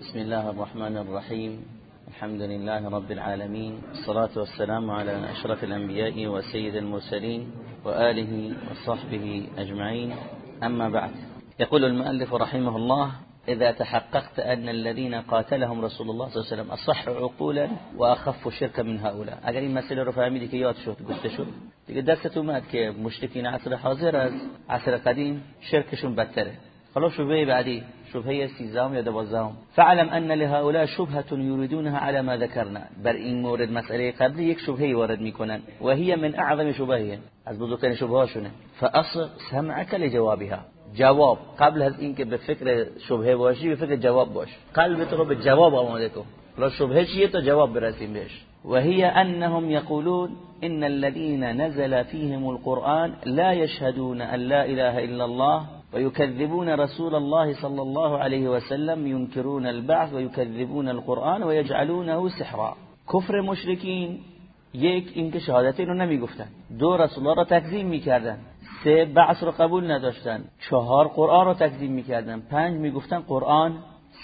بسم الله الرحمن الرحيم. الحمد لله رب العالمين. الصلاة والسلام على أشرف الأنبياء وسيد المرسلين وآله وصحبه أجمعين. أما بعد. يقول المؤلف رحمه الله إذا تحققت أن الذين قاتلهم رسول الله صلى الله عليه وسلم أصح عقولا وأخف شركا من هؤلاء. اگر این مسئله رو فهمیدی که یاد شد گفته شد دیگه دستت اومد عصر حاضر عصر قدیم شرکشون بدتره. حالا شبهه بعدی شبهه سیزام یا دوازدهم. فعلم ان لهؤلاء شبهة يريدونها على ما ذكرنا. بر این مورد مسئله قبلی یک شبهه وارد میکنن و هي من اعظم شبهه از بزرگترین شبهه هاشونه فاصغ سمعك لجوابها. جواب. قبل از اینکه به فکر شبهه باشی به فکر جواب باش. قلبت رو به جواب آماده کن. حالا شبهه چیه؟ تا جواب برسیم بهش. وهي انهم يقولون ان الذين نزل فيهم القرآن لا يشهدون ان لا اله الا الله ويكذبون رسول الله صلى الله عليه وسلم ينكرون البعث ويكذبون القرآن ويجعلونه سحرا. کفر مشرکین یک اینکه شهادتین رو نمی‌گفتن. دو رسول الله را تکذیب می‌کردن. سه بعث رو قبول نداشتن. چهار قرآن رو تکذیب می‌کردن. پنج می‌گفتن قرآن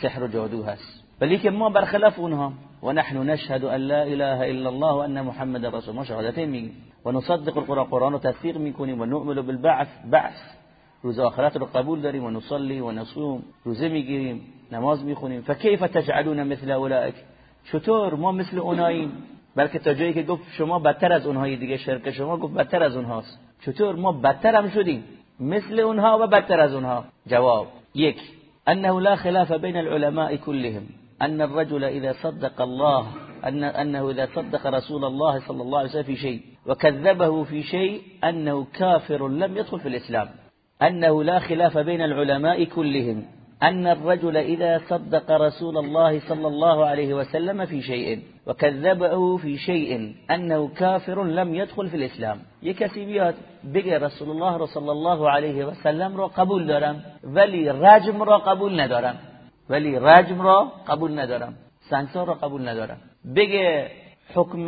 سحر و جادو هست. ولی که ما برخلاف اونها. و نحن نشهد ان لا اله الا الله و ان محمد رسول ما شهادتین میگیم. و نصدق القرآن. قرآن رو تصدیق می‌کنیم. و نؤمن بالبعث. بعث. روز آخرت رو قبول داریم و نصلی و نصوم روزه میگیریم نماز میخونیم. فکیف تجعلون مثل اولئک چطور ما مثل اوناییم؟ بلکه تا جایی که گفت شما بدتر از اونهای دیگه شرک شما گفت بدتر از اونهاست. چطور ما بدتر هم شدیم؟ مثل اونها و بدتر از اونها؟ جواب یک انه لا خلاف بین العلماء كلهم ان الرجل اذا صدق الله أن أنه إذا صدق رسول الله صلى الله عليه وسلم في شيء وكذبه في شيء أنه كافر لم يدخل في الإسلام. أنه لا خلاف بين العلماء كلهم أن الرجل إذا صدق رسول الله صلى الله عليه وسلم في شيء وكذبه في شيء أنه كافر لم يدخل في الإسلام. يكسي بيات بقى رسول الله صلى الله عليه وسلم را قبول دارم ولی رجم را قبول ندارم. ولی رجم را قبول ندارم. سنگسار را قبول ندارم. بگه حکم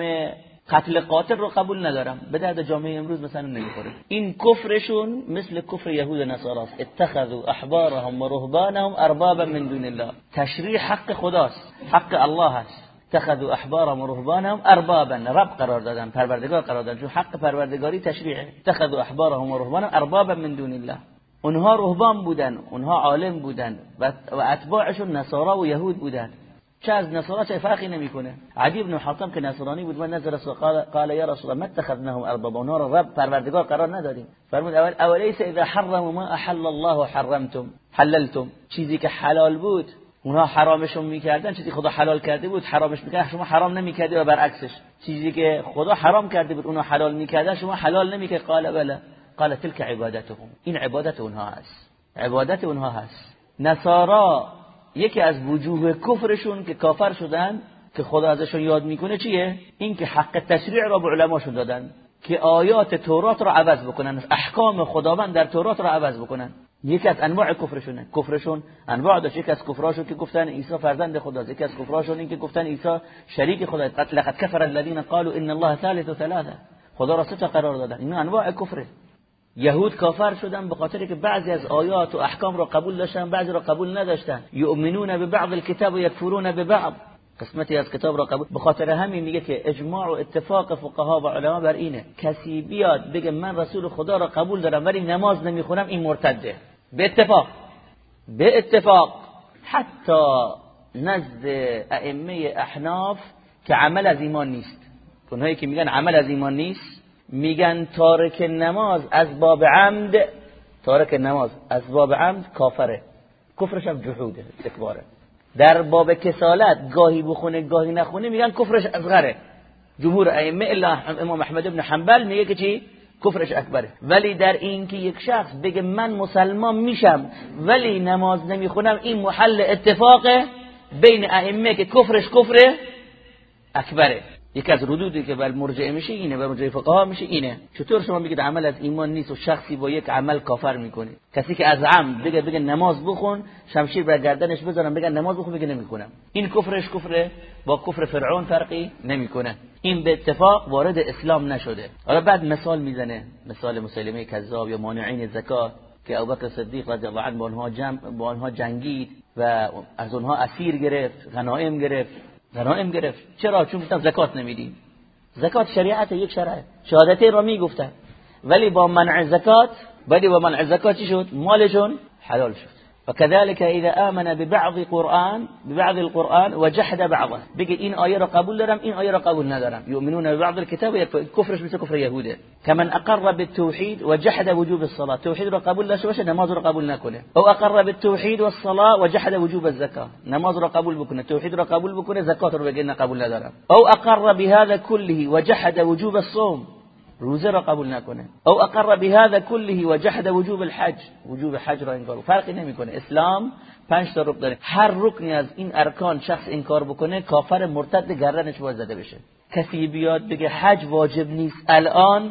قتل قاتل رو قبول ندارم. به درد جامعه امروز مثلا نمی‌خوره. این کفرشون مثل کفر یهود نصارا است اتخذوا احبارهم و رهبانهم اربابا من دون الله. تشریع حق خداست. حق الله هست اتخذوا احبارهم و رهبانهم اربابا. رب قرار دادن پروردگار قرار دادن. چون حق پروردگاری تشریعه. اتخذوا احبارهم و رهبانهم اربابا من دون الله. اونها رهبان بودن اونها عالم بودن و اتباعشون نصارا و یهود بودن. چه از نصارا چه فرقی نمی‌کنه. عدی بن حاتم که نصرانی بود و نظر رسول قال قال یا رسول ما اتخذناهم اربابا؟ اونها رو رب پروردگار قرار ندادیم. فرمود اول اولیس اذا حرموا ما احل الله حرمتم حللتم. چیزی که حلال بود اونها حرامشون می‌کردن. چیزی خدا حلال کرده بود حرامش می‌کرد. شما حرام نمی‌کردی و برعکسش. چیزی که خدا حرام کرده بود اونها حلال می‌کردن. شما حلال نمی‌کرد قال بله. قال تلك عبادتهم. این عبادت اونها هست عبادت اونها هست. نصارا یکی از وجوه کفرشون که کافر شدن که خدا ازشون یاد می‌کنه چیه؟ این که حق تشریع را به علماشون دادن که آیات تورات را عوض بکنن احکام خداوند در تورات را عوض بکنن. یکی از انواع کفرشونه. کفرشون انواع داشت. یکی از کفراشون که گفتن عیسی فرزند خداست یکی از کفراشون این که گفتن عیسی شریک خداست قد لقد كفر الذين قالوا ان الله ثالث ثلاثه. خدا را سه قرار دادن. این انواع کفره. یهود کافر شدن به خاطر که بعضی از آیات و احکام را قبول داشتن بعضی را قبول نداشتن. یؤمنون ببعض الكتاب و یکفرون ببعض. قسمتی از کتاب را قبول به خاطر همین میگه که اجماع و اتفاق فقها و علما بر اینه. کسی بیاد بگه من رسول خدا را قبول دارم ولی نماز نمی‌خونم این مرتده. به اتفاق. به اتفاق. حتی نزد ائمه احناف که عمل از ایمان نیست. اونهایی که میگن عمل از ایمان نیست میگن تارک نماز از باب عمد تارک نماز از باب عمد کافره. کفرش هم جحوده استکباره در باب کسالت گاهی بخونه گاهی نخونه میگن کفرش اصغره. جمهور ائمه الا امام احمد ابن حنبل میگه که چی؟ کفرش اکبره. ولی در این که یک شخص بگه من مسلمان میشم ولی نماز نمی‌خونم این محل اتفاقه بین ائمه که کفرش کفره اکبره. یکی از ردودی که بر مرجعه میشه اینه بر مرجعه فقها میشه اینه. چطور شما میگید عمل از ایمان نیست و شخصی با یک عمل کافر می‌کنه؟ کسی که از عمد بگه بگه نماز بخون شمشیر بر گردنش بزنم بگه نماز بخون بگه نمی‌کنم این کفرش کفره با کفر فرعون فرقی نمی‌کنه. این به اتفاق وارد اسلام نشده. حالا بعد مثال می‌زنه مثال مسلمه کذاب یا مانعین زکات که ابوبکر صدیق رضی الله عنه با آنها جنگید و از اونها اسیر گرفت غنایم گرفت. غنایم گرفت. چرا؟ چون گفتن زکات نمیدیم. زکات شریعت یک شرعه. شهادتین را می‌گفتن. ولی با منع زکات ولی با منع زکات چی شد؟ مالشون حلال شد. وكذلك إذا آمن ببعض قرآن ببعض القرآن وجحد بعضه. بگه این آیه را قبول دارم این آیه را قبول ندارم یؤمنون ببعض الكتاب کفرش مثل کفر یهوده كمن أقر بالتوحید وجحد وجوب الصلاة. توحید را قبول داشته باشه نماز را قبول أو أقر بالتوحید والصلاة وجحد وجوب الزکات نماز را قبول بکنه توحید را قبول بکنه زکات بگه قبول أو أقر بهذا كله وجحد وجوب الصوم. روزه را قبول نکنه. او اقر بهذا كله وجحد وجوب الحج. وجوب حج را انکار فرقی نمی‌کنه. اسلام پنج تا رکن داره. هر رکنی از این ارکان شخص انکار بکنه کافر مرتد گردنش باید زده بشه. کسی بیاد بگه حج واجب نیست الان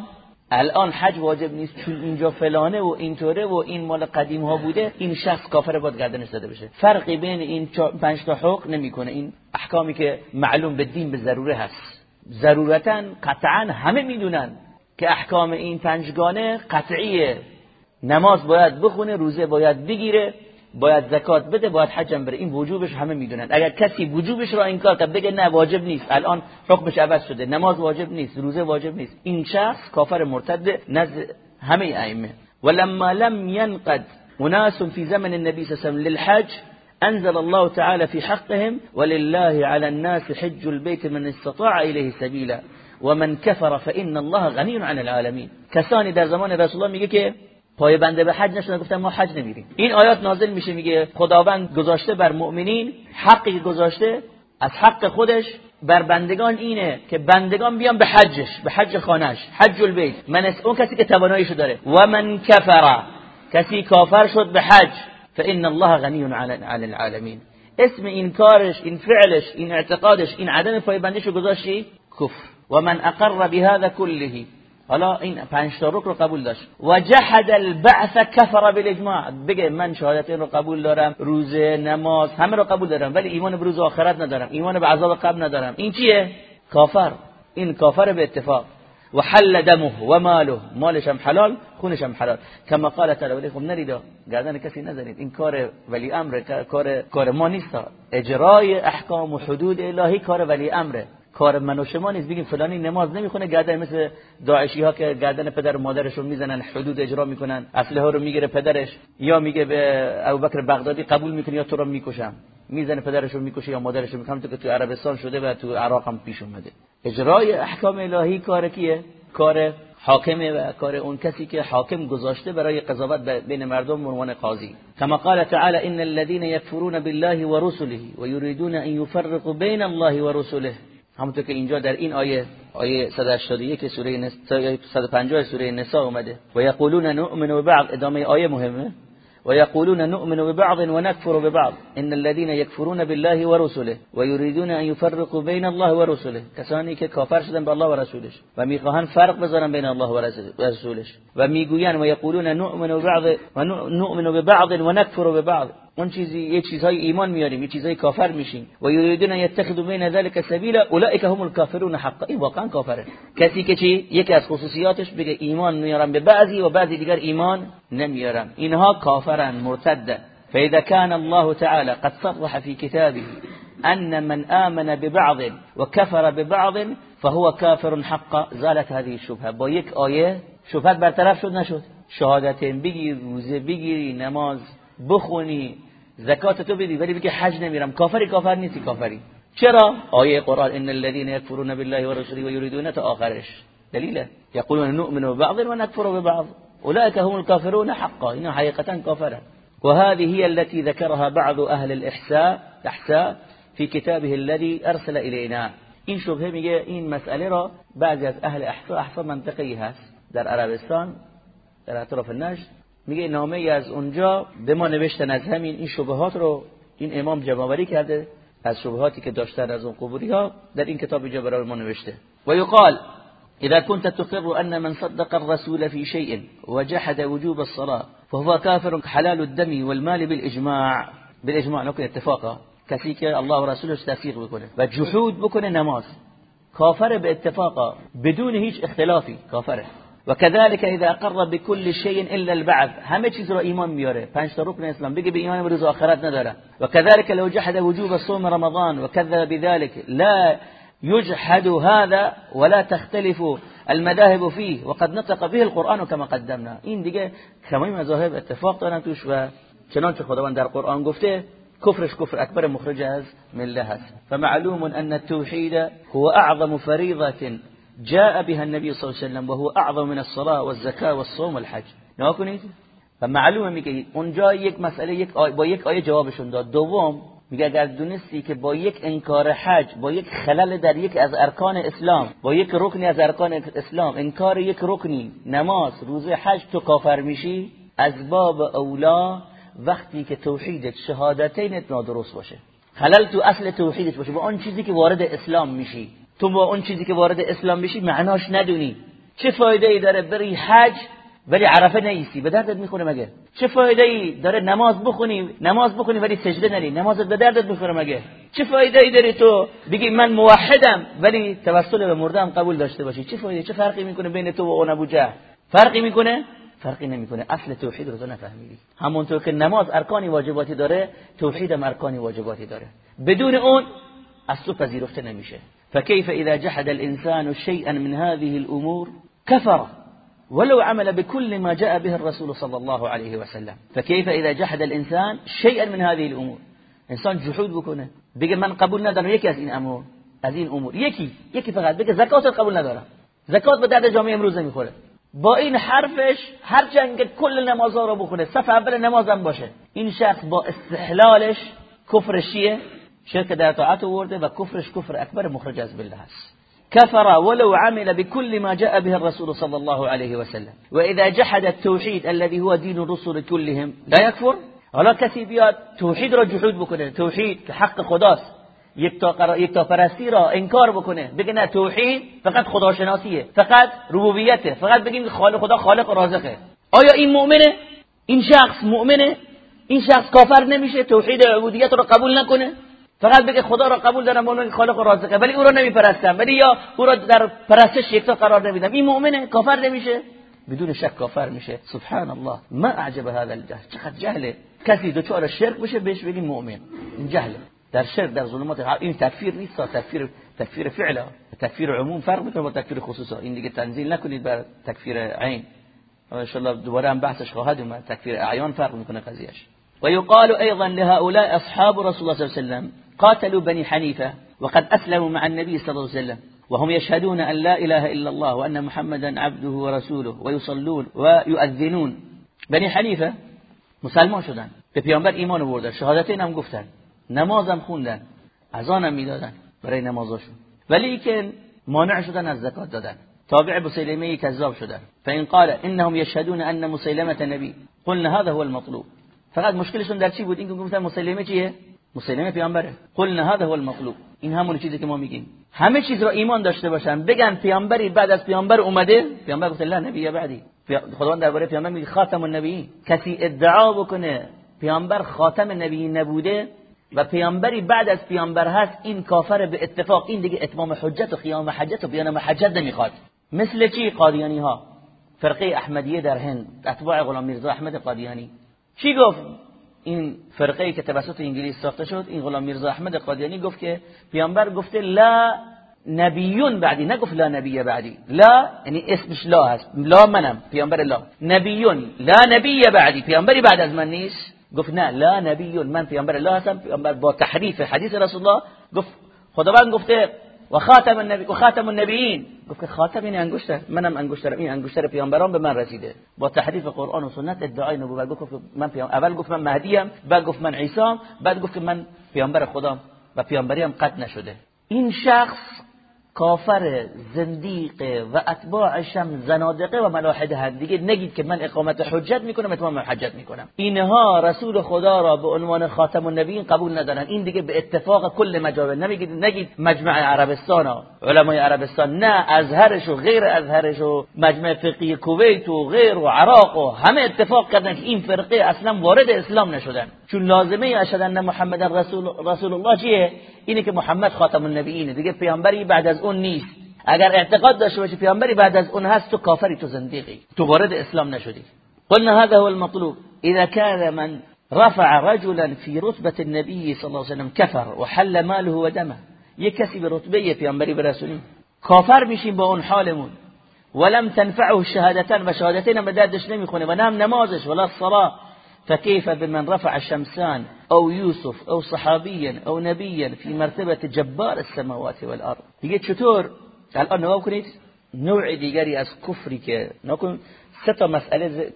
الان حج واجب نیست چون اینجا فلانه و اینطوره و این مال قدیم ها بوده این شخص کافر باید گردنش زده بشه. فرقی بین این پنج تا حکم نمی‌کنه. این احکامی که معلوم به دین به ضروره هست. ضرورتا قطعا همه می‌دونن. که احکام این پنجگانه قطعیه. نماز باید بخونه روزه باید بگیره باید زکات بده باید حجم بره. این وجوبش همه می‌دونن. اگر کسی وجوبش را انکار کرد بگه نه واجب نیست. الان حکمش عوض شده. نماز واجب نیست روزه واجب نیست. این شخص کافر مرتد نزد همه ائمه. ولما لم ينقد اناس في زمن النبي صلى الله عليه وسلم للحج انزل الله تعالى في حقهم ولله على الناس حج البيت من استطاع اليه سبيلا. و من کفر فان الله غنی عن العالمین کسانی در زمان رسول الله میگه که پای بنده به حج نشدن گفتن ما حج نمیریم. این آیات نازل میشه میگه خداوند گذاشته بر مؤمنین حقی گذاشته از حق خودش بر بندگان اینه که بندگان بیان به حجش به حج خانهش حج البیت. من اون کسی که تواناییشو داره. و من کفر کسی کافر شد به حج فان الله غنی عن العالمین. اسم این کارش این فعلش این اعتقادش این عدم پایبندیشو گذاشتی؟ کفر. و من اقر بهذا كله. حالا این پنج تا رو قبول داشت. و جحد البعث کفر بالاجماع بگه من شهادت این رو قبول دارم روزه نماز همه رو قبول دارم ولی ایمان به روز آخرت ندارم ایمان به عذاب قبر ندارم. این چیه؟ کافر. این کافر به اتفاق. و حل دمه و ماله. مالش هم حلال خونش هم حلال کما قال تعالی ولی خب نریدا گردن کسی نزنید. این کار ولی امر کار کار ما نیست. اجرای احکام و حدود الهی کار ولی امره. کار من و شما نیست. بگیم فلانی نماز نمی‌خونه گردن مثل داعشی ها که گردن پدر و مادرشون می‌زنن حدود اجرا می‌کنن اسلحه رو می‌گیره پدرش یا میگه به ابوبکر بغدادی قبول می‌کنی یا تو رو می‌کشم؟ می‌زنه پدرش رو می‌کشه یا مادرش رو می‌کنه تو که تو عربستان شده و تو عراق هم پیش اومده. اجرای احکام الهی کار کیه؟ کار حاکمه و کار اون کسی که حاکم گذاشته برای قضاوت بین مردم عنوان قاضی. کما قال تعالی ان الذين يكفرون بالله ورسله ويريدون ان يفرقوا بين الله ورسله همونطور که اینجا در این آیه آیه 181 سوره نساء 150 سوره نساء اومده. و یقولون نؤمن ببعض ادامه آیه مهمه. ويقولون نؤمن ببعض ونكفر ببعض. إن الذين يكفرون بالله ورسله ويريدون أن يفرقوا بين الله ورسله. کسانی که کافر شدن به الله و رسولش و می‌خواهند فرق بذارن بین الله و رسولش. و می‌گویند و یقولون نؤمن ببعض و نؤمن ببعض ونكفر ببعض. اون چیزی یه چیزهای ایمان میاریم یه چیزهای کافر میشیم. و یریدون یتخذوا بین ذلك سبیلا اولئک هم الكافرون حقا. این واقعا کافره. کسی که چی؟ یکی از خصوصیاتش بگه ایمان میارم به بعضی و بعضی دیگر ایمان نمیارم. اینها کافرن مرتد فاذا كان الله تعالى قد صرح في كتابه ان من آمن ببعض وكفر ببعض فهو كافر حقا. زالت هذه الشبهه با یک آیه شبهت برطرف شد نشد. شهادتین بگیر روزه بگیری نماز بخونی. زکات تو بدی ولی بگی حج نمیرم. کافری کافر نیستی کافری. چرا؟ آیه قرآن ان الذين يكفرون بالله ورسوله ويريدون تا آخرش. دلیله. يقولون نؤمن ببعض ونكفر ببعض. اولئك هم الكافرون حقا. این حقیقتا کافرن وهذه هي التي ذكرها بعض أهل الاحساء احساء في كتابه الذي ارسل الينا این شبهه میگه این مسئله را بعضی از أهل احساء احساء منطقی هست. در عربستان در اطراف نجد میگه نامه ای از اونجا به ما نوشتن از همین این شبهات رو این امام جمعوری کرده از شبهاتی که داشتن از اون قبوری ها در این کتاب اینجا برای ما نوشته. و یقال اذا كنت تقر ان من صدق الرسول في شيء وجحد وجوب الصلاه فهو كافر حلال الدم والمال بالاجماع بالاجماع نكون اتفاقا کسی که الله و رسولش بکنه و جحود بکنه نماز. کافر به اتفاقا بدون هیچ اختلافی. کافره. و كذلك إذا اقر بكل شيء إلا البعث. همه چیز رو ایمان میاره. پنج تا رکن اسلام. بگه به ایمان روز آخرت نداره. و كذلك لو جحد وجوب صوم رمضان وكذب بذلك. لا يجحد هذا ولا تختلف المذاهب فيه. وقد نطق به القرآن كما قدمنا. این دیگه تمام مذاهب اتفاق دارن توش و چنانچه خداوند در قرآن گفته كفرش كفر أكبر مخرج از مله فمعلوم أن التوحيد هو أعظم فريضة جاء بها النبي صلى الله عليه وسلم وهو أعظم من الصلاة والزكاة والصوم والحج. و معلومه میگه اونجا یک مسئله یک با یک آیه جوابشون داد. دوم میگه اگر دونستی که با یک انکار حج با یک خلل در یک از ارکان اسلام با یک رکنی از ارکان اسلام انکار یک رکنی نماز روزه حج تو کافر میشی از باب اولا وقتی که توحیدت شهادتینت نادرست باشه. خلل تو اصل توحیدت باشه. با اون چیزی که وارد اسلام میشی. تو با اون چیزی که وارد اسلام میشی معناش ندونی. چه فایده ای داره بری حج ولی عرفه نیستی؟ به دردت می‌خوره مگه؟ چه فایده ای داره نماز بخونی؟ نماز بخونی ولی سجده نری؟ نمازت به دردت می‌خوره مگه؟ چه فایده ای داری تو بگی من موحدم ولی توسل به مردم قبول داشته باشی؟ چه فایده؟ چه فرقی می‌کنه بین تو و اون ابو جهل؟ فرقی می‌کنه؟ فرقی نمی‌کنه. اصل توحید رو تو نفهمیدی. همونطور که نماز ارکانی واجباتی داره توحید هم ارکانی واجباتی داره. بدون اون از پذیرفته نمیشه. فكيف إذا جحد الإنسان شيئا من هذه الأمور كفر ولو عمل بكل ما جاء به الرسول صلى الله عليه وسلم. فكيف إذا جحد الإنسان شيئا من هذه الأمور؟ إنسان جحود بکنه بگه من قبول ندارم یکی از امور از امور یکی یکی فقط. بگه زکات قبول ندارم زکات به درد جامعه امروز نمیخوره با این حرفش هر جنگ کل نمازها رو بخونه صف اول نمازم باشه. این شخص با استحلالش کفرشیه شرک در طاعت ورده و کفرش کفر اکبر مخرج از بالله است كفر ولو عمل بكل ما جاء به الرسول صلى الله عليه وسلم. وإذا جحد التوحيد الذي هو دين الرسل كلهم لا يكفر؟ حالا کسی بیاد توحید را جحود بکنه توحید که حق خداست یک تا, یک تا پرستی را انکار بکنه بگه نه توحید فقط خداشناسیه فقط ربوبیته فقط بگیم خالق خدا خالق و رازقه. آیا این مؤمنه؟ این شخص مؤمنه؟ این شخص کافر نمیشه؟ توحید عبودیت رو قبول نکنه؟ فقط بگه خدا را قبول دارم اون خالق و رازقه. ولی او را نمیپرستم. ولی یا او را در پرستش یکتا قرار نمیدم. این مؤمنه کافر نمیشه. بدون شک کافر میشه. سبحان الله ما اعجب هذا الجهل. چقدر جهله. کسی دچار شرک بشه بهش بگیم مؤمن. این جهله. در شرک در ظلمات این تکفیر نیست. تکفیر تکفیر فعلا تکفیر عموم فرق می‌کنه با تکفیر خصوصا. این دیگه تنزیل نکنید بر تکفیر عین. ان شاء الله دوباره هم بحثش خواهد اومد. تکفیر اعیان فرق می‌کنه قضیهش ويقال أيضا لهؤلاء أصحاب رسول الله صلى الله عليه وسلم قاتلوا بني حنيفة وقد أسلموا مع النبي صلى الله عليه وسلم وهم يشهدون أن لا إله إلا الله وأن محمدا عبده ورسوله ويصلون ويؤذنون. بني حنيفة مسلمان شدن به پیامبر ایمان آوردن شهادتین هم گفتن نمازم خوندن اذانم می‌دادن برای نمازاشون ولی که مانع شدن از زکات دادن. تابع مسیلمه کذاب شدن. فإن قال انهم يشهدون ان مسيلمه نبي قلنا هذا هو المطلوب. فقط مشکلشون در چی بود؟ این که گفتن مسیلمه چیه؟ مسلمه پیامبره. قلنا هذا هو المطلوب این همون چیزی که ما میگیم. همه چیز را ایمان داشته باشن. بگن پیامبری بعد از پیامبر اومده. پیامبر گفت لا نبی بعدی. خداوند درباره پیامبر میگه خاتم النبیین. کسی ادعا بکنه پیامبر خاتم نبی نبوده و پیامبری بعد از پیامبر هست این کافر به اتفاق. این دیگه اتمام حجت و قیام حجت و بیان حجت نمی‌خواد. مثل چی قادیانی ها فرقه احمدیه در هند. اتباع غلام میرزا احمد قادیانی. چی گفت؟ این فرقه که توسط انگلیس ساخته شد این غلام میرزا احمد قادیانی گفت که پیامبر گفته لا نبیون بعدی. نگفت لا نبی بعدی. لا یعنی اسمش لا هست. لا منم. پیامبر لا. نبیون. لا نبی بعدی. پیامبری بعد از من نیست. گفت نه لا نبی من پیامبر الله هستم. پیامبر با تحریف حدیث رسول الله. گفت خداوند گفته و خاتم النبی و خاتم النبیین گفت خاتم این انگشتر منم انگشترم این انگشتر پیامبران به من رسیده. با تحریف قرآن و سنت ادعای نبوت. گفت من پیام اول گفت من مهدیم بعد گفت من عیسی بعد گفت من پیامبر خدام و پیامبری هم قطع نشده. این شخص کافر زندیق و اتباعش هم زنادقه و ملاحده هست دیگه نگید که من اقامت حجت می‌کنم اتمام حجت می‌کنم. اینها رسول خدا را به عنوان خاتم النبیین قبول ندارن. این دیگه به اتفاق کل مجامع نمیگید. نگید مجمع عربستان ها. علمای عربستان. نه ازهرش و غیر ازهرش و مجمع فقهی کویت و غیر و عراق و همه اتفاق کردن که این فرقه اصلا وارد اسلام نشدن. چون لازمه اشهد ان محمد رسول رسول الله چیه؟ اینه که محمد خاتم النبیینه. دیگه پیامبری بعد از اون نیست. اگر اعتقاد داشته باشی پیامبری بعد از اون هست تو کافری تو زندیقی تو وارد اسلام نشدی. قلنا هذا هو المطلوب. اذا كان من رفع رجلا في رتبة النبي صلى الله عليه وسلم كفر وحل ماله ودمه یک کسی به رتبه پیامبری برسونی کافر میشیم با اون حالمون. ولم تنفعه الشهادتان و شهادتين به دردش نمی‌خونه و نم نمازش ولا الصلاه فكيف بمن رفع شمسان او يوسف او صحابيا او نبيا في مرتبه جبار السماوات والارض دیگه چطور الان نگاه کنید نوع دیگری از کفری که نکن سه تا مسئله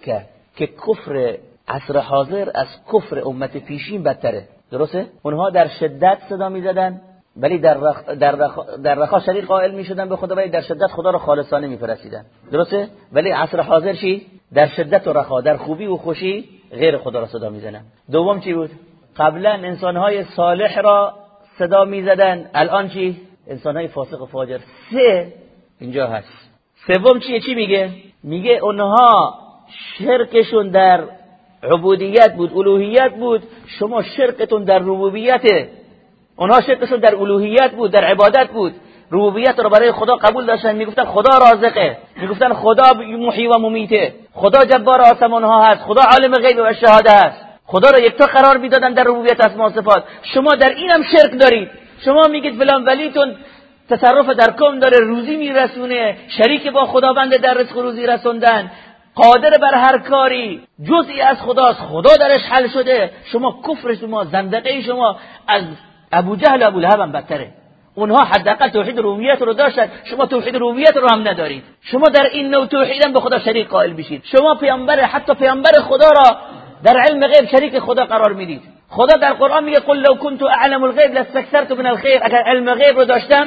که کفر عصر حاضر از کفر امت پیشین بدتره. درسته؟ اونها در شدت صدا می‌زدن ولی در رخ در رخ در رخا شریک قائل می‌شدن به خدا ولی در شدت خدا رو خالصانه میپرستیدن درسته؟ ولی عصر حاضر چی؟ در شدت و رخا در خوبی و خوشی غیر خدا را صدا می‌زنن. دوم چی بود؟ قبلا انسانهای صالح را صدا می‌زدن. الان چی؟ انسانهای فاسق و فاجر. سه اینجا هست. سوم چیه؟ چی میگه؟ میگه اونها شرکشون در عبودیت بود الوهیت بود. شما شرکتون در ربوبیته اونها شرکشون در الوهیت بود در عبادت بود. ربوبیت رو برای خدا قبول داشتن. می‌گفتن خدا رازقه. می‌گفتن خدا محی و ممیته. خدا جبار آسمان ها هست. خدا عالم غیب و شهاده هست. خدا رو یکتا قرار می‌دادن در ربوبیت اسماء و صفات. شما در اینم شرک دارید. شما میگید فلان ولیتون تصرف در کم داره روزی میرسونه. شریک با خداوند در رزق روزی رسوندن. قادر بر هر کاری. جزئی از خداست. خدا درش حل شده. شما کفر شما زندقه شما از ابو جهل ابو لهب هم بدتره. اونها حداقل توحید ربوبیت رو داشتن. شما توحید ربوبیت رو هم ندارید. شما در این نوع توحیدم به خدا شریک قائل بشید. شما پیامبر حتی پیامبر خدا را در علم غیب شریک خدا قرار میدید. خدا در قرآن میگه قل لو كنت اعلم الغیب لاستكثرت من الخير اگر علم غیب رو داشتم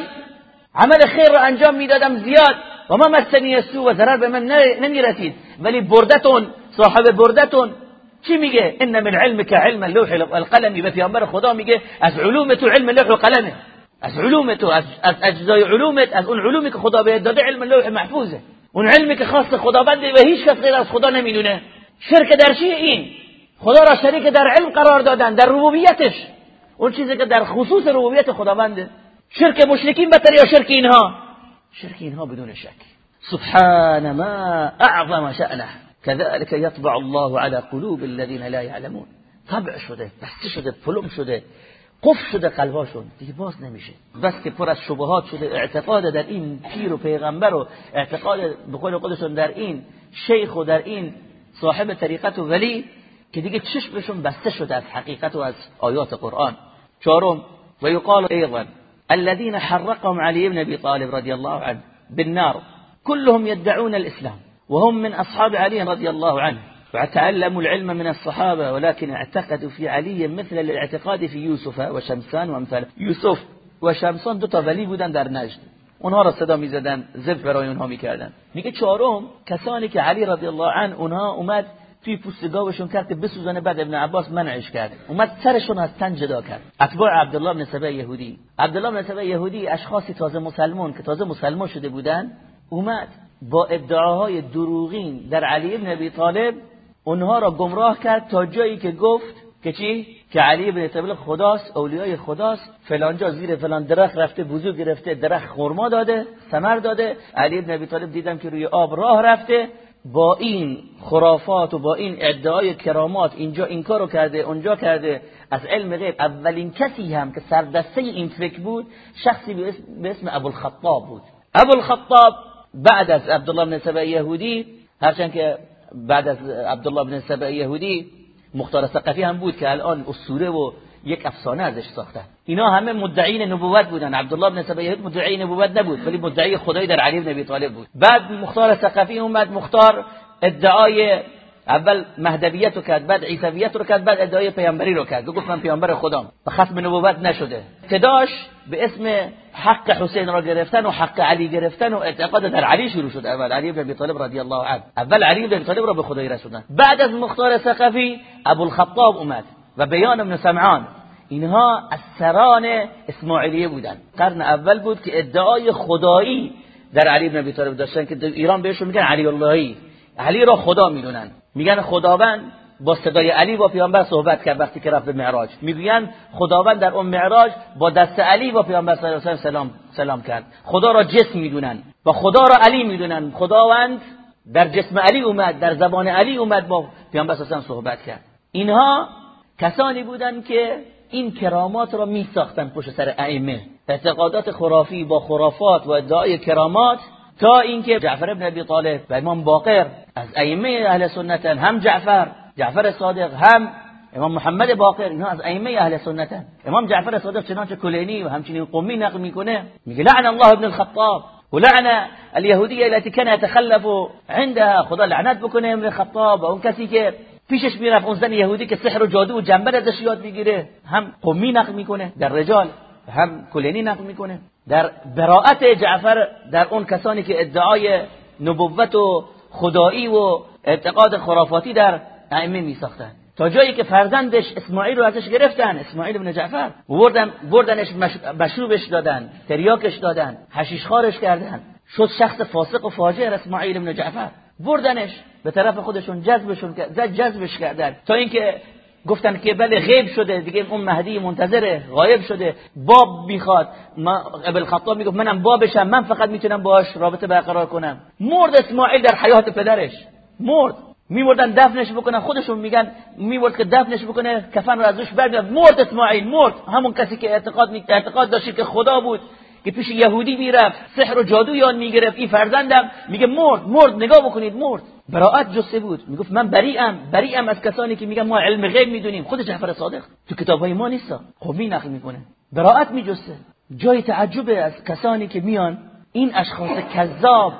عمل خیر رو انجام میدادم زیاد. و ما مسنی سو و ضرر به من نمیرسید. ولی بردتون صاحب بردتون چی میگه؟ إن من علمك علم اللوح والقلم به پیامبر خدا میگه از علوم تو علم لوح و قلمه از علوم تو از, از اجزای علومت از اون علومی که خدا بهت داده علم لوح محفوظه. اون علمی که خاص خداونده و هیچ کس غیر از خدا نمیدونه. شرک در چی این؟ خدا را شریک در علم قرار دادن در ربوبیتش. اون چیزی که در خصوص ربوبیت خداونده. شرک مشرکین بتر یا شرک اینها؟ شرک اینها بدون شک. سبحان ما اعظم شأنه. كذلك يطبع الله على قلوب الذين لا يعلمون. طبع شده بسته شده پلم شده. قف شده قلباشون. دیگه باز نمیشه. بس که پر از شبهات شده. اعتقاد در این پیر و پیغمبر و اعتقاد به قول خودشون در این شیخ و در این صاحب طریقت و ولی که دیگه چشمشون بسته شده از حقیقت و از آیات قرآن. چهارم و یقال ایضا الذين حرقهم علي بن ابي طالب رضي الله عنه بالنار كلهم يدعون الاسلام وهم من اصحاب علي رضي الله عنه. وتعلموا العلم من الصحابة ولكن اعتقدوا في علي مثل الاعتقاد في يوسف وشمسان وامثال يوسف و شمسان دو تا ولی بودن در نجد. اونها را صدا می‌زدن زب برای اونها می‌کردن. میگه چهارم کسانی که علی رضی الله عنه اونها اومد توی پوستگاهشون کرد که بسوزانه بعد ابن عباس منعش کرد. اومد سرشون از تن جدا کرد. اتباع عبدالله بن سبع یهودی. عبدالله بن سبع یهودی اشخاصی تازه مسلمان که تازه مسلمان شده بودن اومد با ادعاهای دروغین در علی ابن ابی طالب اونها را گمراه کرد تا جایی که گفت که چی؟ که علی بن طبیل خداست اولیای خداست. فلانجا زیر فلان درخت رفته وضو گرفته درخت خرما داده ثمر داده. علی بن ابی طالب دیدم که روی آب راه رفته. با این خرافات و با این ادعای کرامات اینجا این کارو کرده اونجا کرده. از علم غیب اولین کسی هم که سردسته این فکر بود شخصی به اسم, اسم ابو الخطاب بود. ابو الخطاب بعد از عبدالله بن سبع یهودی هرچند که بعد از عبدالله بن سبع یهودی مختار ثقفی هم بود که الان اسطوره و یک افسانه ازش ساختن اینا همه مدعین نبوت بودن. عبدالله بن سبع یهودی مدعی نبوت نبود ولی مدعی خدای در علی بن ابی طالب بود. بعد مختار ثقفی اومد مختار ادعای اول مهدویت رو کرد بعد عیسویت رو کرد بعد ادعای پیامبری رو کرد. گفت من پیامبر خدام. و ختم نبوت نشده. تداش به اسم حق حسین را گرفتن و حق علی گرفتن و اعتقاد در علی شروع شد. اول علی بن ابی طالب رضی الله عنه. اول علی بن ابی طالب را به خدای رسوندن. بعد از مختار ثقفی ابو الخطاب اومد و بیان ابن سمعان. اینها از سران اسماعیلیه بودن قرن اول بود که ادعای خدایی در علی بن ابی طالب داشتن که ایران بهشون میگن علی اللهی علی را خدا می‌دونن. میگن خداوند. با صدای علی با پیامبر صحبت کرد وقتی که رفت به معراج. می‌گویند خداوند در اون معراج با دست علی با پیامبر صلی الله علیه و سلام سلام کرد. خدا را جسم می‌دونن. و خدا را علی می‌دونن. خداوند در جسم علی اومد در زبان علی اومد با پیامبر صلی صحبت کرد. اینها کسانی بودند که این کرامات را می ساختن پشت سر ائمه. اعتقادات خرافی با خرافات و ادعای کرامات تا اینکه جعفر ابن ابی طالب و امام باقر از ائمه اهل سنت هم جعفر جعفر صادق هم امام محمد باقر اینها از ائمه اهل سنت امام جعفر صادق چنانچه کلینی و همچنین قمی نقل می‌کنه میگه لعن الله ابن الخطاب ولعن اليهوديه التي كان يتخلف عندها خدا لعنت بکنه ابن الخطاب و اون کسی که پیشش می‌رفت اون زن یهودی که سحر و جادو و جنبه ازش یاد می‌گیره هم قمی نقل می‌کنه در رجال هم کلینی نقل می‌کنه. در براعت جعفر در اون کسانی که ادعای نبوت و خدایی و اعتقاد خرافاتی در ائمه میساختن. تا جایی که فرزندش اسماعیل رو ازش گرفتن اسماعیل بن جعفر. بردن بردنش مشروبش دادن تریاکش دادن حشیش خارش کردن. شد شخص فاسق و فاجر اسماعیل بن جعفر. بردنش به طرف خودشون جذبشون جذبش کردن. تا اینکه گفتن که بله غیب شده دیگه اون مهدی منتظره غایب شده. باب می‌خواد. ما ابن خطاب می‌گفت منم بابشم من فقط می‌تونم باش رابطه برقرار کنم. مرد اسماعیل در حیات پدرش. مرد. میمردن دفنش بکنن خودشون میگن میمرد که دفنش بکنه کفن رو ازش برمیاد مرد اسماعیل مرد. همون کسی که اعتقاد اعتقاد داشت که خدا بود که پیش یهودی می‌رفت سحر و جادو یاد می‌گرفت این فرزندم. میگه مرد مرد نگاه بکنید مرد. براءت جسه بود. می‌گفت من بریئم بریئم از کسانی که میگن ما علم غیب می‌دونیم. خود جعفر صادق. تو کتاب های ما نیست قومی نقل می‌کنه. براءت میجسه جای تعجب از کسانی که میان این اشخاص کذاب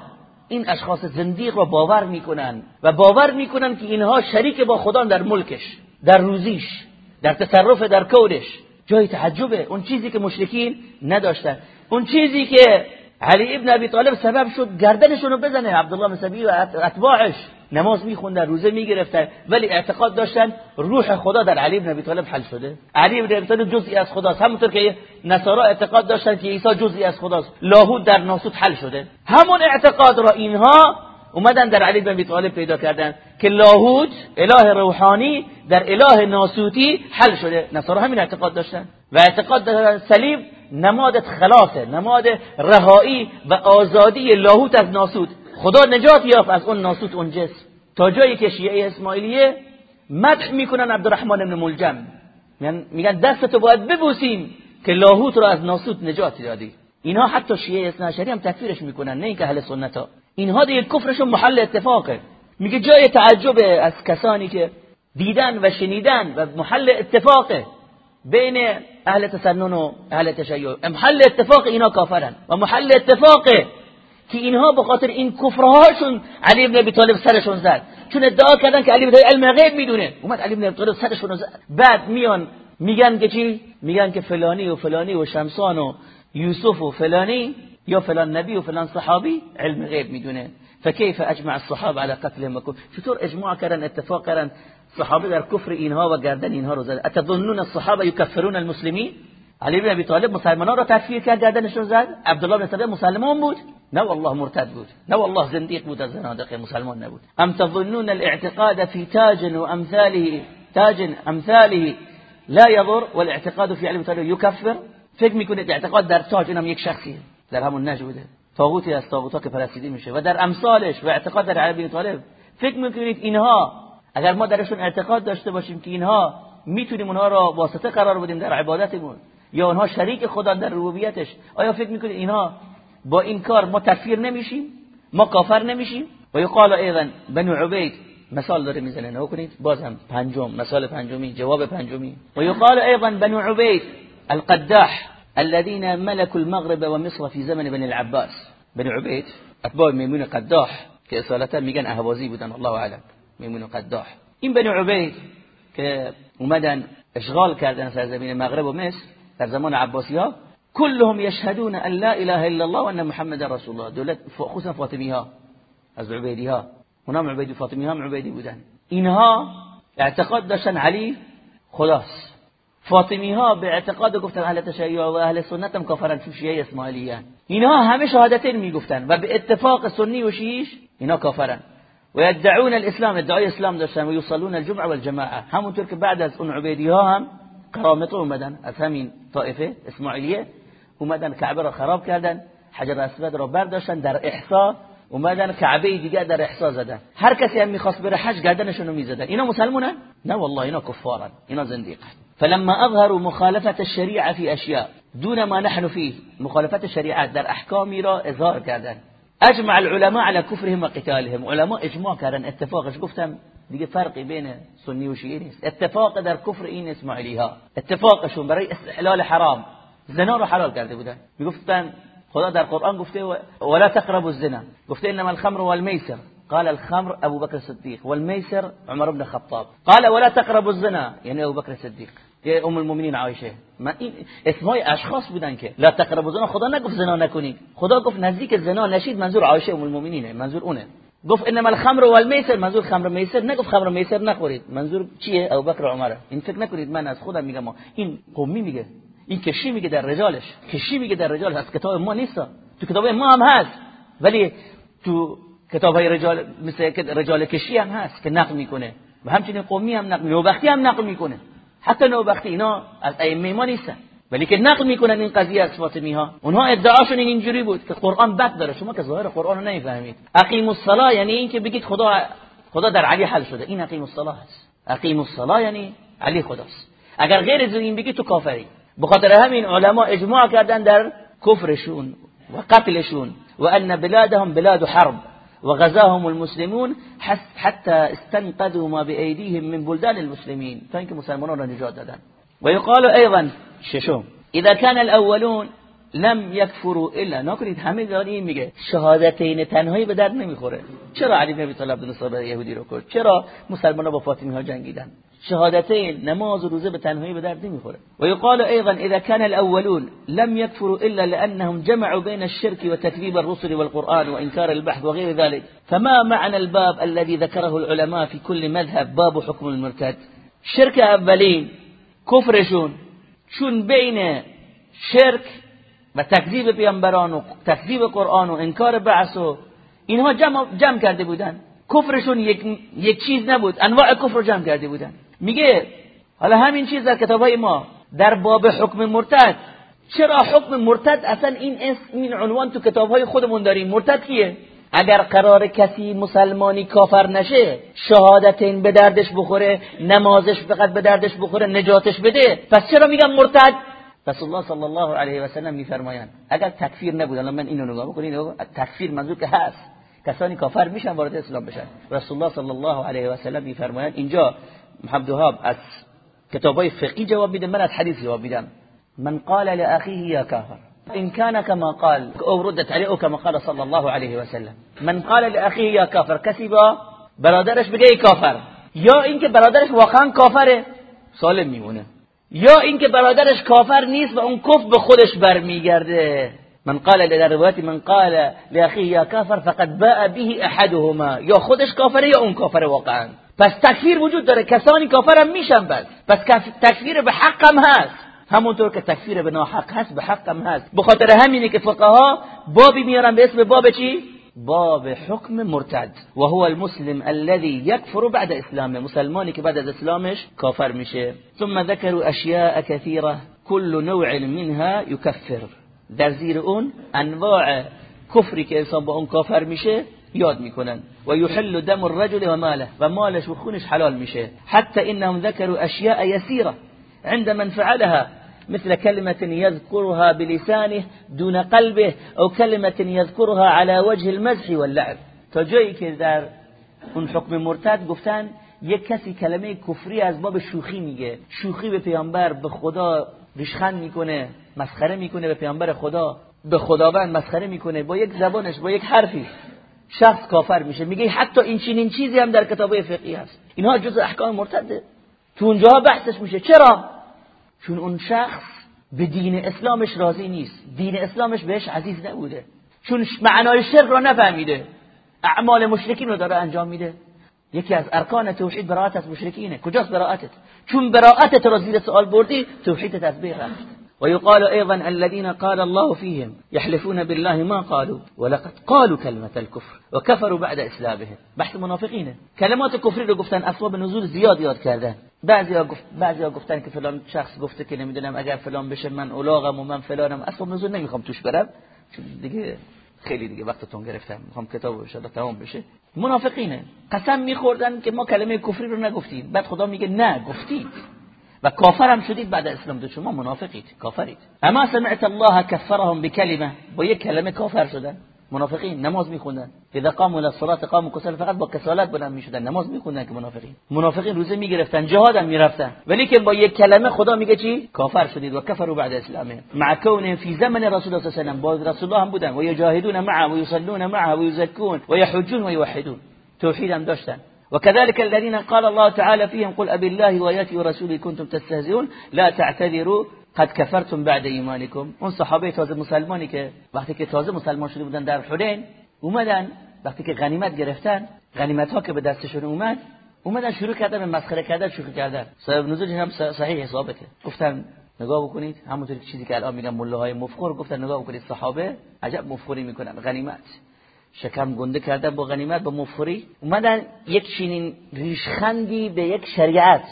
این اشخاص زندیق را باور می‌کنن و باور می‌کنن که اینها شریک با خدا در ملکش در روزیش در تصرف در کودش جای تعجبه. اون چیزی که مشرکین نداشتن. اون چیزی که علی ابن ابی طالب سبب شد گردنشون رو بزنه. عبدالله مسبی و اتباعش. نماز میخوندن روزه می‌گرفتن ولی اعتقاد داشتن روح خدا در علی ابن ابی طالب حل شده. علی ابن ابی طالب جزئی از خداست. همونطور که نصارا اعتقاد داشتن که عیسی جزئی از خداست. لاهوت در ناسوت حل شده. همون اعتقاد را اینها اومدن در علی بن ابی طالب پیدا کردن که لاهوت اله روحانی در اله ناسوتی حل شده. نصارا همین اعتقاد داشتن. و اعتقاد داشتن سلیم نماد خلاصه نماد رهایی و آزادی لاهوت از ناسوت. خدا نجات یافت از اون ناسوت اون جسم. تا جایی که شیعه اسماعیلیه مدح می‌کنن عبدالرحمن بن ملجم. میگن دستتو باید ببوسیم که لاهوت رو از ناسوت نجات دادی. اینها حتی شیعه اسناشری هم تکفیرش می‌کنن نه اینکه اهل سنت ها اینها دیگه کفرشون محل اتفاقه. میگه جای تعجب از کسانی که دیدن و شنیدن و محل اتفاقه بین اهل تسنن و اهل تشیع. محل اتفاق اینا کافرن و محل اتفاقه که اینها به خاطر این کفرهاشون علی ابن ابی طالب سرشون زد. چون ادعا کردن که علی ابن علم غیب می‌دونه. اومد علی ابن ابی طالب سرشون زد. بعد میان میگن که چی؟ میگن که فلانی و فلانی و شمسان و یوسف و فلانی یا فلان نبی و فلان صحابی علم غیب می‌دونه. فكيف اجمع الصحابه على قتلهم وكفر چطور اجماع کردن اتفاق کردن؟ صحابه در کفر اینها و گردن اینها رو زد. اتظنون الصحابه یکفرون المسلمین؟ علی بن ابی طالب مسلمانان را تکفیر کرد گردنشون زد. عبدالله بن سبع مسلمان بود. نه والله مرتد بود نه والله زنديق بود از زنادقه مسلمان نبود. ام تظنون الاعتقاد في تاج وامثاله تاج امثاله لا يضر والاعتقاد في علم طالب يكفر فکر می‌کنید اعتقاد در تاج اینم یک شخصی در همون نجوده طاغوتی از طاغوتا که پرستیده میشه و در امثالش و اعتقاد در علی طالب. فکر می‌کنید اینها اگر ما درشون اعتقاد داشته باشیم که اینها می‌تونیم اونها را واسطه قرار بدیم در عبادتمون یا اونها شریک خدا در ربوبیتش. آیا فکر می‌کنید اینها با این کار ما تکفیر نمیشیم؟ ما کافر نمیشیم؟ و یقال ایضا بنو عبید مثال داره می‌زنه نه کنید باز هم پنجم مثال پنجمی جواب پنجمی. و یقال ایضا بنو عبید القداح الذين ملكوا المغرب ومصر في زمن بن العباس. بن عبید اتباع میمون قداح که اصالتا میگن اهوازی بودن الله اعلم. میمون قداح. این بن عبید که اومدن اشغال کردن سرزمین مغرب و مصر در زمان عباسی ها كلهم يشهدون ان لا اله الا الله وان محمد رسول الله. دولت خصوصا فاطمی ها از عبیدی ها اونها عبیدی فاطمی ها عبیدی بودن. اینها اعتقاد داشتن علی خداست فاطمی ها به اعتقاد گفتن أهل تشیع و أهل سنت هم کافرن شیعه اسماعیلیان. اینها همه شهادتین میگفتن و به اتفاق سنی و شیعیش اینا کافرن. و یدعون الاسلام ادعای اسلام داشتن و یصلون الجمعه والجماعه. همونطور که بعد از اون عبیدی ها هم قرامطه اومدن از همین طائفة اسماعیلیه اومدن کعبه را خراب کردن حجر اسود را برداشتن در احسا اومدن کعبه دیگه در احسا زدن. هر کسی هم میخواست بره حج گردنشون رو میزدن. اینا مسلمونن نه والله اینا کفارن. اینا زندیقن. فلما اظهروا مخالفه الشریعه في اشیاء دون ما نحن فيه مخالفت شریعت در احکامی را اظهار کردن. اجمع العلماء على كفرهم و قتالهم. علماء اجماع کردن اتفاقش گفتم دیگه فرقی بین سنی و شیعی نیست اتفاق در کفر این اسماعیلی ها اتفاقشون برای استحلال حرام. زنا رو حلال کرده بودن میگفتن خدا در قرآن گفته ولا تقربوا الزنا. گفته إنما الخمر والميسر. قال الخمر أبو بكر الصديق. والميسر عمر بن الخطاب. قال ولا تقربوا الزنا. يعني أبو بكر الصديق. أم المؤمنین عایشه من این اسمای أشخاص بودن که. لا تقربوا زنا خدا نگفت زنا نکنید خدا گفت نزدیک زنا نشید. منظور عایشه أم المؤمنینه منظور اونه. گفت انما الخمر والميسر منظور خمر میسر نگفت خمر میسر نخورید. منظور چیه؟ ابوبکر و عمر. این فکر نکنید من از خودم میگم. این قومی میگه. این کشی میگه در رجالش. کشی میگه در رجال. هست کتاب ما نیست. تو کتاب ما هم هست. ولی تو کتاب های رجال مثل رجال کشی هم هست که نقل می‌کنه. و همچنین قومی هم نقل نوبختی هم نقل می‌کنه. حتی نوبختی اینا از ائمه ما نیستن. ولی که نقل می‌کنن این قضیه از فاطمی ها اونها ادعاشون اینجوری بود که قرآن بد داره. شما که ظاهر قرآن رو نمی‌فهمید. اقیم الصلاه یعنی این که بگید خدا خدا در علی حل شده. این اقیم الصلاه است. اقیم الصلاه یعنی علی خداست. اگر غیر از این بگید تو کافری. بخاطر همین علما اجماع کردن در کفرشون و قتلشون. و ان بلادهم بلاد حرب. وغزاهم المسلمون حتى استنقذوا ما بأيديهم من بلدان المسلمين فإنك مسلمون را نجات دادن. ويقال أيضا ششم إذا كان الأولون لم يكفروا إلا نکنید همه داری این میگه شهادتین تنهایی به درد نمیخوره. چرا علی بن ابی طالب دون یهودی رو کرد چرا مسلمان‌ها با فاطمی ها جنگیدن؟ شهادتين نماز و روزه به تنهایی به درد نمیخوره. و یقال أيضا اذا كان الأولون لم يكفروا إلا لأنهم جمعوا بين الشرك وتكذيب الرسل والقران وانكار البحث وغير ذلك فما معنى الباب الذي ذكره العلماء في كل مذهب؟ باب حكم المرتد. شرك اولین کفرشون چون بین شرک و تکذیب پیامبران و تکذیب قرآن و انکار بعث و اینها جمع, جمع کرده بودن. کفرشون یک, یک چیز نبود. انواع کفر جمع کرده بودن. میگه حالا همین چیز در کتاب ما در باب حکم مرتد. چرا حکم مرتد؟ اصلا این اسم این عنوان تو کتاب های خودمون داریم. مرتد کیه؟ اگر قرار کسی مسلمانی کافر نشه شهادتین به دردش بخوره نمازش فقط به دردش بخوره نجاتش بده. پس چرا میگم مرتد؟ رسول الله صلی الله علیه و سلم میفرمایند اگر تکفیر نبود الان من اینو نگاه بکنید تکفیر منظور که هست. کسانی کافر میشن وارد اسلام بشن. رسول الله صلی الله علیه و سلم میفرمایند اینجا محمد وهاب از کتابای فقهی جواب میده من از حدیث جواب میدم. من قال لاخيه يا كافر ان كان كما قال او ردت عليه او كما قال صلى الله عليه وسلم. من قال لاخيه يا كافر کسی برادرش بگه کافر. یا اینکه برادرش واقعا کافره. سالم میمونه یا اینکه برادرش کافر نیست و اون کفر به خودش برمیگرده. من قال در روایت من قال لاخيه يا كافر فقد باء به احدهما. یا خودش کافره یا اون کافره واقعا. پس تکفیر وجود داره. کسانی کافر هم میشن بس پس تکفیر به حق هم هست. همونطور که تکفیر به ناحق هست به حق هم هست. به خاطر همینه که فقها بابی میارن به اسم باب چی؟ باب حکم مرتد. و هو المسلم الذي يكفر بعد اسلامه. مسلمانی که بعد از اسلامش کافر میشه. ثم ذكروا اشیاء كثيره كل نوع منها يكفر در زیر اون انواع کفری که انسان با اون کافر میشه یاد می‌کنن. و یحل دم الرجل و ماله. و مالش و خونش حلال میشه. حتی انهم ذكروا اشیاء یسیره. عند من فعلها مثل كلمة يذكرها بلسانه دون قلبه او كلمة يذكرها على وجه المزح واللعب. تا جایی که در اون حکم مرتد گفتن یک کسی کلمه کفری از باب شوخی میگه. شوخی به پیامبر به خدا ریشخند می‌کنه مسخره می‌کنه به پیامبر خدا به خداوند مسخره می‌کنه با یک زبانش با یک حرفی. شخص کافر میشه. میگه حتی این چنین چیزی هم در کتاب فقهی هست. اینها جز احکام مرتده. تو اونجا بحثش میشه. چرا؟ چون اون شخص به دین اسلامش راضی نیست. دین اسلامش بهش عزیز نبوده. چون معنای شرک را نفهمیده. اعمال مشرکین رو داره انجام میده. یکی از ارکان توحید براءت از مشرکینه. کجاست براءتت چون براءتت را زیر سوال بردی توحیدت از بین رفت. ويقال أيضا الذين قال الله فيهم يحلفون بالله ما قالوا ولقد قالوا كلمة الكفر وكفروا بعد إسلامهم. بحث منافقینه کلمات کفری رو گفتن اسباب نزول زیاد یاد کردن بعضیا گفت بعضیا گفتن که فلان شخص گفته که نمی‌دونم اگر فلان بشه من اولاغم من فلانم. اسباب نزول نمی‌خوام توش برم. دیگه خیلی دیگه وقتتون گرفتم. می‌خوام کتاب بشه تمام بشه. منافقینه قسم میخوردن که ما کلمه کفری رو نگفتیم. بعد خدا میگه نه گفتید و کافر هم شدید بعد اسلام. دو شما منافقید کافرید. اما سمعت الله کفرهم بکلمه. با یک کلمه کافر شدن. منافقین نماز میخوندن. اذا قاموا للصلاه قاموا کسل فقط با کسالت بلند می‌شدن. نماز میخوندن که منافقین. منافقین روزه می‌گرفتن جهاد هم می‌رفتن. ولی که با یک کلمه خدا میگه چی؟ کافر شدید و کفروا بعد اسلامه. مع کون فی زمن رسول الله صلی الله علیه و رسول الله هم بودن. و یجاهدون معه و یصلون معه و یزکون و یحجون و یوحدون توحید هم داشتن. وكذلك الذين قال الله تعالى فيهم قل أبي الله وآياته ورسوله كنتم تستهزئون. لا تعتذروا قد کفرتم بعد ایمانکم اون صحابه تازه مسلمانی که وقتی که تازه مسلمان شده بودن در حنین اومدن. وقتی که غنیمت گرفتن غنیمت ها که به دستشون اومد اومدن شروع کردن به مسخره کردن شروع کردن. سبب نزول هم صحیح حسابته. گفتن نگاه بکنید همونطوری چیزی که الان میگن مله های مفخور گفتن نگاه بکنید صحابه عجب مفخوری می‌کنن غنیمت. شکم گنده کردن با غنیمت با مفخوری اومدن یک چنین ریشخندی به یک شریعت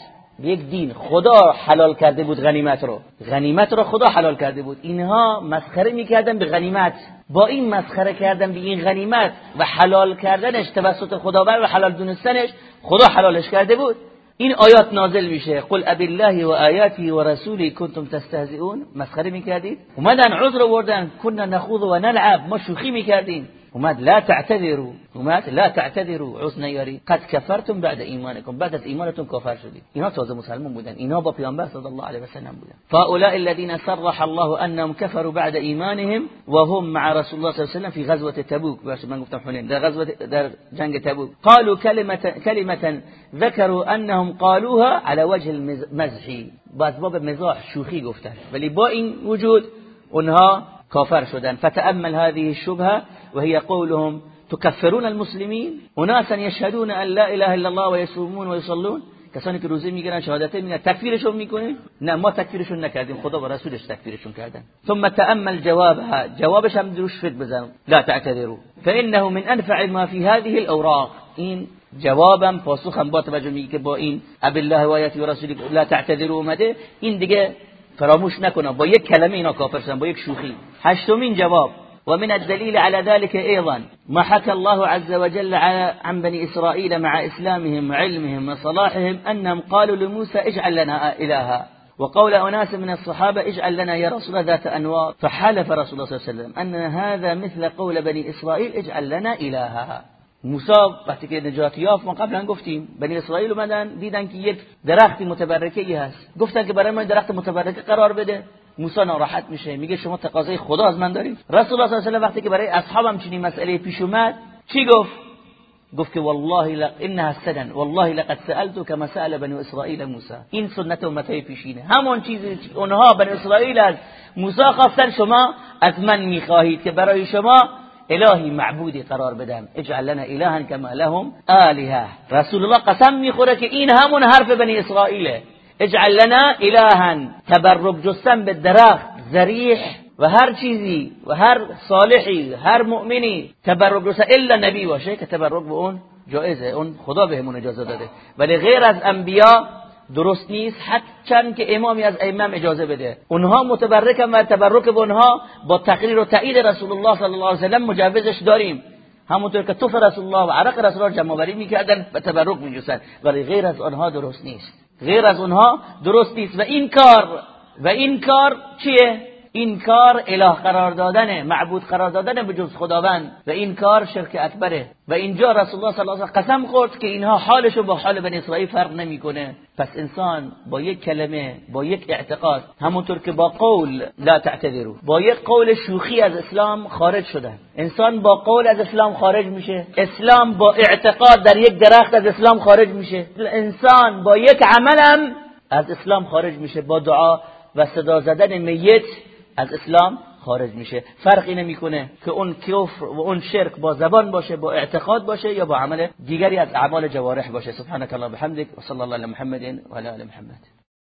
یک دین. خدا حلال کرده بود غنیمت رو. غنیمت رو خدا حلال کرده بود. اینها مسخره می‌کردن به غنیمت. با این مسخره کردن به این غنیمت و حلال کردنش توسط خداوند و حلال دونستنش خدا حلالش کرده بود. این آیات نازل میشه. قل ابی الله و آیاتی و رسولی کنتم تستهزئون. مسخره می‌کردید؟ اومدن عذر آوردن. كنا نخوض و نلعب. ما شوخی می‌کردیم. اومد لا تعتذروا. اومد لا تعتذروا. عذر نیاری قد کفرتم بعد ایمانکم بعد از ایمانتون کافر شدید اینا تازه مسلمان بودن اینا با پیامبر الله علیه و سلم بودن الذين صرح الله أنهم كفروا بعد ایمانهم وهم مع رسول الله صلی الله علیه و سلم في غزوة تبوک باشه من گفتم حنین در غزوة در جنگ تبوک قالوا كلمة كلمة ذكروا أنهم قالوها على وجه المزح باز باب مزاح شوخی گفتن. ولی با این وجود اونها كافر شدن. فتأمل هذه الشبهة وهي قولهم تكفرون المسلمين؟ أناسا يشهدون أن لا إله إلا الله ويصومون ويصلون؟ کسانی که روزه می‌گیرن شهادت میگن تکفیرشون می‌کنه نه ما تکفیرشون نکردیم. خدا و رسولش تکفیرشون کردن. ثم تأمل جوابها. جوابش هم دروش فت بزن لا تعتذروا. فانه من انفع ما في هذه الاوراق این جوابم پاسخم با توجه میگه که با این اب الله و آیاتی و رسولی لا تعتذروا اومده. این دیگه فراموش نکنم. با یک کلمه اینا کافر شدن با یک شوخی. هشتمین جواب. ومن الدليل على ذلك أيضا ما حكى الله عز وجل عن بني إسرائيل مع إسلامهم وعلمهم وصلاحهم أنهم قالوا لموسى اجعل لنا إلها وقول أناس من الصحابة اجعل لنا يا رسول ذات أنوار. فحلف رسول الله صلى الله عليه وسلم أن هذا مثل قول بني إسرائيل اجعل لنا إلها موسی وقتی که نجات یافت ما قبلا گفتیم بنی اسرائیل اومدن دیدن که یک درخت متبرکه ای هست. گفتن که برای ما درخت متبرکه قرار بده. موسی ناراحت میشه میگه شما تقاضای خدا از من دارید؟ رسول الله صلی الله علیه و وقتی که برای اصحابم چنین مسئله پیش اومد چی گفت؟ گفت که والله لق انها سدن والله لقد سالت كما سال بني اسرائیل موسی. این سنت امتای پیشینه. همون چیزی اونها بنی اسرائیل از موسی خواستن شما از من می‌خواهید که برای شما الهی معبودی قرار بدم اجعل لنا الها كما لهم الهه رسول الله قسم می‌خوره که این همون حرف بنی اسرائیله اجعل لنا الها. تبرک جستن به درخت زریح و هر چیزی و هر صالحی هر مؤمنی. تبرک جستن الا نبی باشه که تبرک به اون جایزه. اون خدا بهمون اجازه داده. ولی غیر از انبیا درست نیست. چند که امامی از ائمه اجازه بده. اونها متبرکن و تبرک به اونها با تقریر و تایید رسول الله صلی الله علیه و سلم مجوزش داریم. همونطور که توف رسول الله و عرق رسول الله جمع آوری می‌کردن و تبرک میجوسن ولی غیر از آنها درست نیست. غیر از اونها درست نیست. و این کار و این کار چیه؟ این کار اله قرار دادن معبود قرار دادن به جز خداوند. و این کار شرک اکبره. و اینجا رسول الله صلی الله علیه و قسم خورد که اینها حالشو با حال بنی اسرائیل فرق نمی‌کنه. پس انسان با یک کلمه با یک اعتقاد همونطور که با قول لا تعتذروا. با یک قول شوخی از اسلام خارج شدن. انسان با قول از اسلام خارج میشه. اسلام با اعتقاد در یک درخت از اسلام خارج میشه. انسان با یک عملم از اسلام خارج میشه. با دعا و صدا زدن میت از اسلام خارج میشه. فرقی نمی‌کنه که اون کفر و اون شرک با زبان باشه با اعتقاد باشه یا با عمل دیگری از اعمال جوارح باشه. سبحانك اللهم وبحمدك وصلى الله على محمد وعلى محمد.